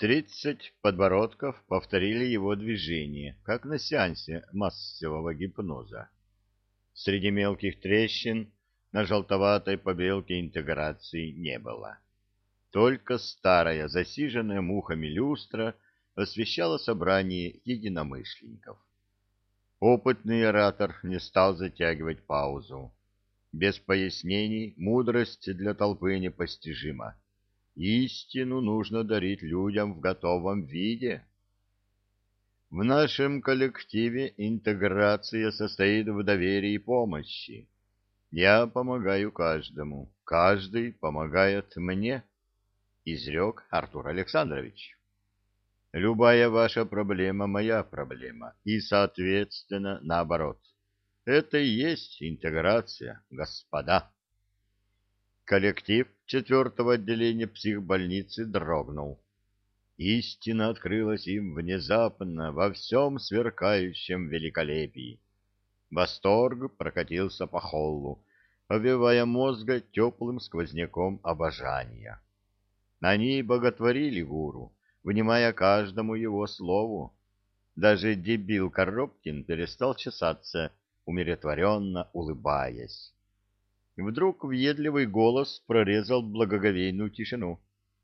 Тридцать подбородков повторили его движение, как на сеансе массового гипноза. Среди мелких трещин на желтоватой побелке интеграции не было. Только старая, засиженная мухами люстра освещала собрание единомышленников. Опытный оратор не стал затягивать паузу. Без пояснений мудрость для толпы непостижима. Истину нужно дарить людям в готовом виде. В нашем коллективе интеграция состоит в доверии и помощи. Я помогаю каждому, каждый помогает мне, изрек Артур Александрович. Любая ваша проблема — моя проблема, и, соответственно, наоборот. Это и есть интеграция, господа. Коллектив четвертого отделения психбольницы дрогнул. Истина открылась им внезапно во всем сверкающем великолепии. Восторг прокатился по холлу, овевая мозга теплым сквозняком обожания. Они боготворили гуру, внимая каждому его слову. Даже дебил Коробкин перестал чесаться, умиротворенно улыбаясь. Вдруг въедливый голос прорезал благоговейную тишину.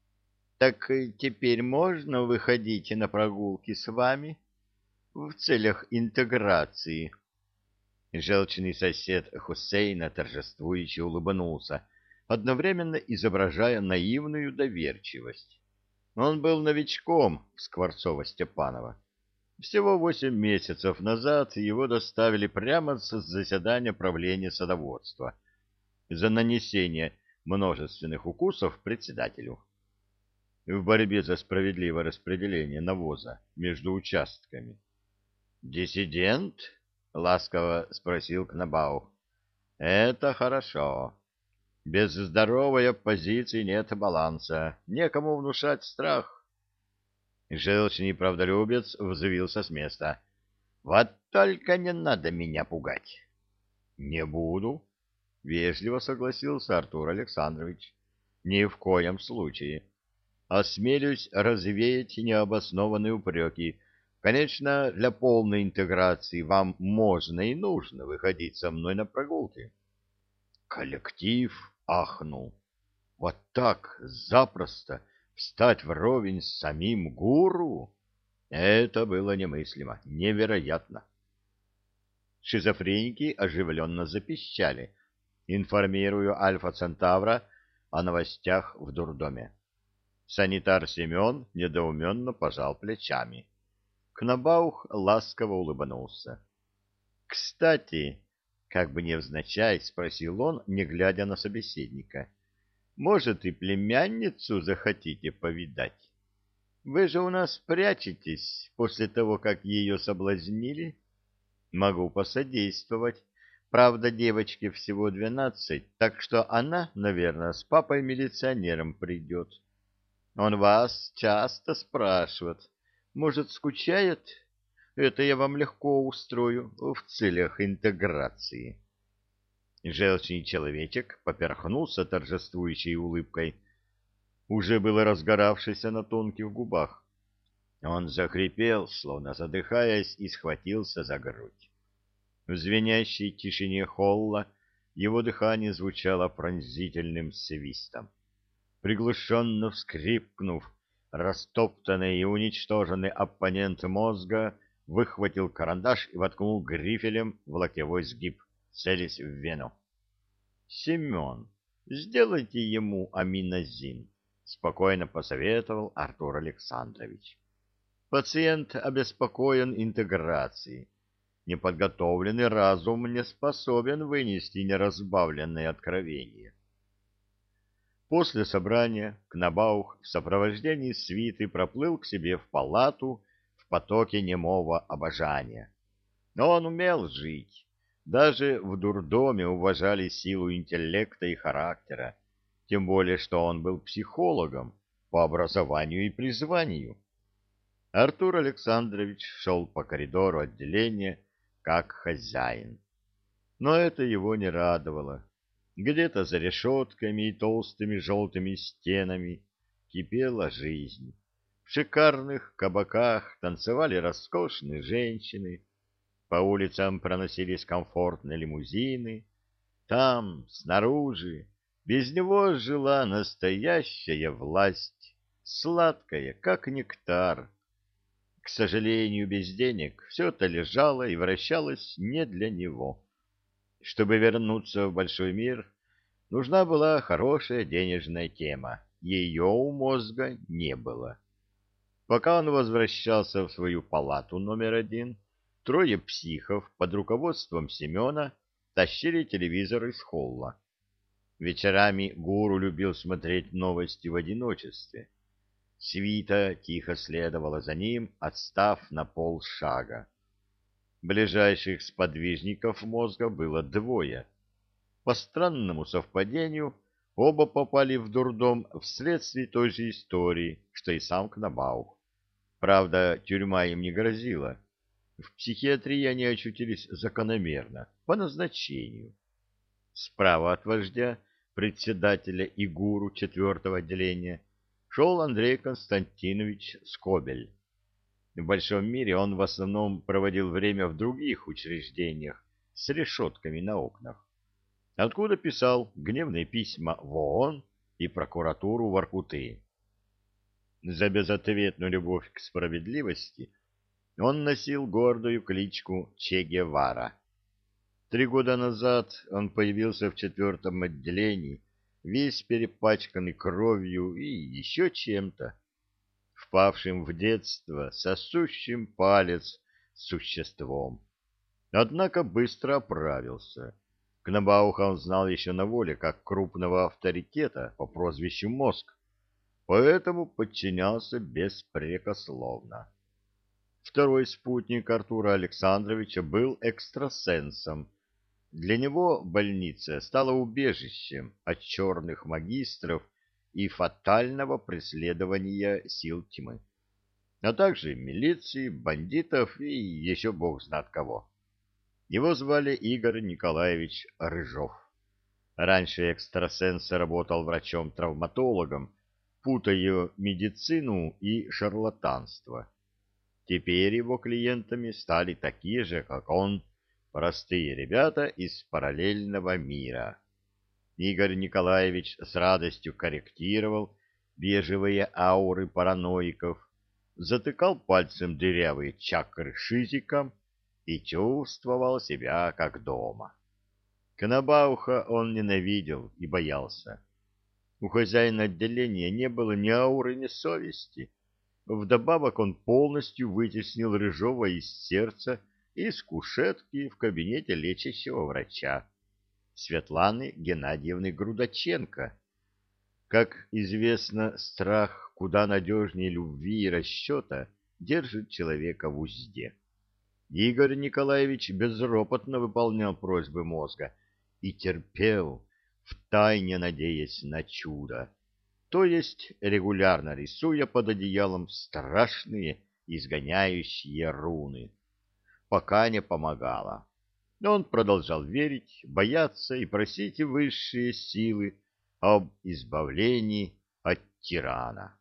— Так теперь можно выходить на прогулки с вами в целях интеграции? Желчный сосед Хусейна торжествующе улыбнулся, одновременно изображая наивную доверчивость. Он был новичком в Скворцово-Степаново. Всего восемь месяцев назад его доставили прямо с заседания правления садоводства — за нанесение множественных укусов председателю. В борьбе за справедливое распределение навоза между участками. «Диссидент?» — ласково спросил Кнабаух. «Это хорошо. Без здоровой оппозиции нет баланса. Некому внушать страх». Желчный правдолюбец взвился с места. «Вот только не надо меня пугать». «Не буду», Вежливо согласился Артур Александрович. Ни в коем случае. Осмелюсь развеять необоснованные упреки. Конечно, для полной интеграции вам можно и нужно выходить со мной на прогулки. Коллектив ахнул. Вот так, запросто, встать вровень с самим гуру? Это было немыслимо, невероятно. Шизофреники оживленно запищали — Информирую Альфа-Центавра о новостях в дурдоме. Санитар Семен недоуменно пожал плечами. Кнабаух ласково улыбнулся. — Кстати, как бы невзначай, спросил он, не глядя на собеседника, — может, и племянницу захотите повидать? Вы же у нас прячетесь после того, как ее соблазнили? Могу посодействовать Правда, девочке всего двенадцать, так что она, наверное, с папой-милиционером придет. Он вас часто спрашивает. Может, скучает? Это я вам легко устрою в целях интеграции. Желчный человечек поперхнулся торжествующей улыбкой, уже было разгоравшийся на тонких губах. Он захрипел, словно задыхаясь, и схватился за грудь. В звенящей тишине холла его дыхание звучало пронзительным свистом. Приглушенно вскрипнув, растоптанный и уничтоженный оппонент мозга выхватил карандаш и воткнул грифелем в локтевой сгиб, целясь в вену. — Семен, сделайте ему аминозин, — спокойно посоветовал Артур Александрович. Пациент обеспокоен интеграцией неподготовленный разум не способен вынести неразбавленное откровение. После собрания Кнабаух в сопровождении свиты проплыл к себе в палату в потоке немого обожания. Но он умел жить. Даже в дурдоме уважали силу интеллекта и характера, тем более что он был психологом по образованию и призванию. Артур Александрович шел по коридору отделения, как хозяин. Но это его не радовало. Где-то за решетками и толстыми желтыми стенами кипела жизнь. В шикарных кабаках танцевали роскошные женщины, по улицам проносились комфортные лимузины. Там, снаружи, без него жила настоящая власть, сладкая, как нектар. К сожалению, без денег все это лежало и вращалось не для него. Чтобы вернуться в большой мир, нужна была хорошая денежная тема. Ее у мозга не было. Пока он возвращался в свою палату номер один, трое психов под руководством Семена тащили телевизор из холла. Вечерами гуру любил смотреть новости в одиночестве. Свита тихо следовала за ним, отстав на полшага. Ближайших сподвижников мозга было двое. По странному совпадению, оба попали в дурдом вследствие той же истории, что и сам Кнабаух. Правда, тюрьма им не грозила в психиатрии они очутились закономерно, по назначению. Справа от вождя, председателя и гуру четвертого отделения, шел Андрей Константинович Скобель. В большом мире он в основном проводил время в других учреждениях с решетками на окнах, откуда писал гневные письма в ООН и прокуратуру Воркуты. За безответную любовь к справедливости – он носил гордую кличку Че Гевара. Три года назад он появился в четвертом отделении, весь перепачканный кровью и еще чем-то, впавшим в детство, сосущим палец существом. Однако быстро оправился. Кнабауха он знал еще на воле как крупного авторитета по прозвищу Мозг, поэтому подчинялся беспрекословно. Второй спутник Артура Александровича был экстрасенсом. Для него больница стала убежищем от черных магистров и фатального преследования сил тьмы, а также милиции, бандитов и еще бог знает кого. Его звали Игорь Николаевич Рыжов. Раньше экстрасенс работал врачом-травматологом, путая медицину и шарлатанство. Теперь его клиентами стали такие же, как он, простые ребята из параллельного мира. Игорь Николаевич с радостью корректировал бежевые ауры параноиков, затыкал пальцем дырявые чакры шизиком и чувствовал себя как дома. Конобауха он ненавидел и боялся. У хозяина отделения не было ни ауры, ни совести, Вдобавок он полностью вытеснил Рыжова из сердца из кушетки в кабинете лечащего врача Светланы Геннадьевны Грудаченко. Как известно, страх куда надежнее любви и расчета держит человека в узде. Игорь Николаевич безропотно выполнял просьбы мозга и терпел, втайне надеясь на чудо то есть регулярно рисуя под одеялом страшные изгоняющие руны, пока не помогало. Но он продолжал верить, бояться и просить высшие силы об избавлении от тирана.